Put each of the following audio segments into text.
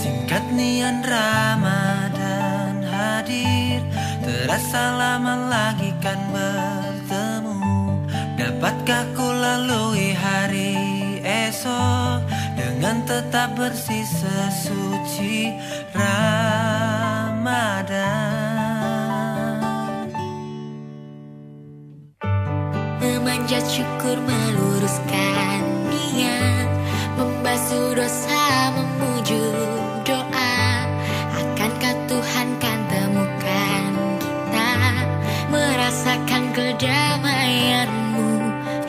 Singkat nian Ramadan hadir Terasa lama lagi kan bertemu. Dapatkah ku lalui hari esok Dengan tetap bersih sesuci Ramadan? Memanjat syukur meluruskan niat Membasuh dosa memuju kedamaianmu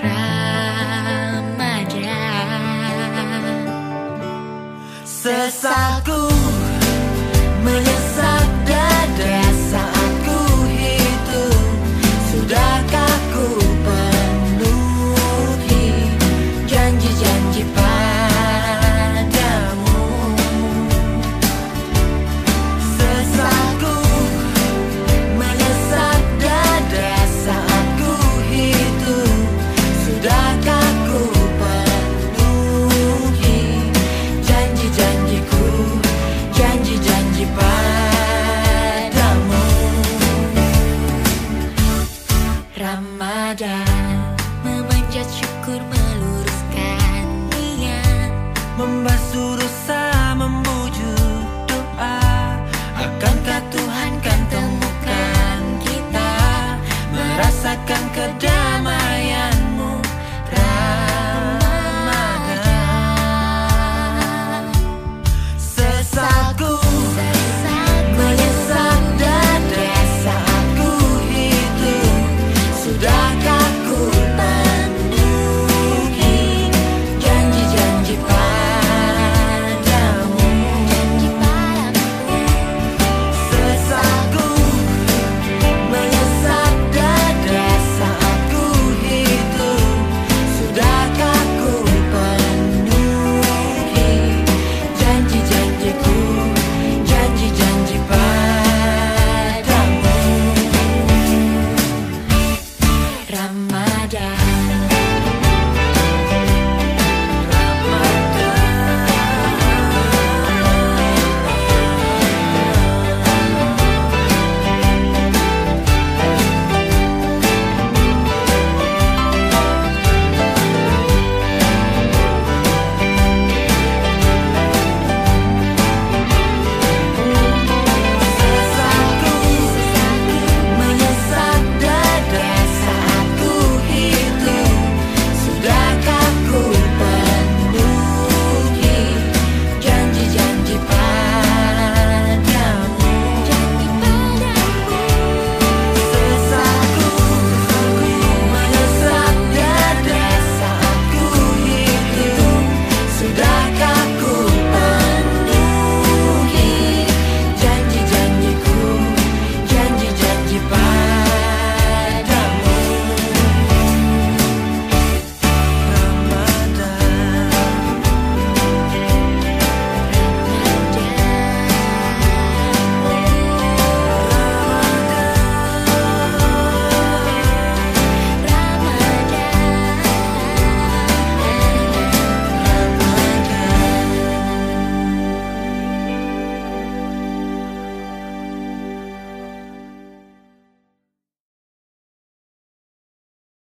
Ramadan Sesalku menyesap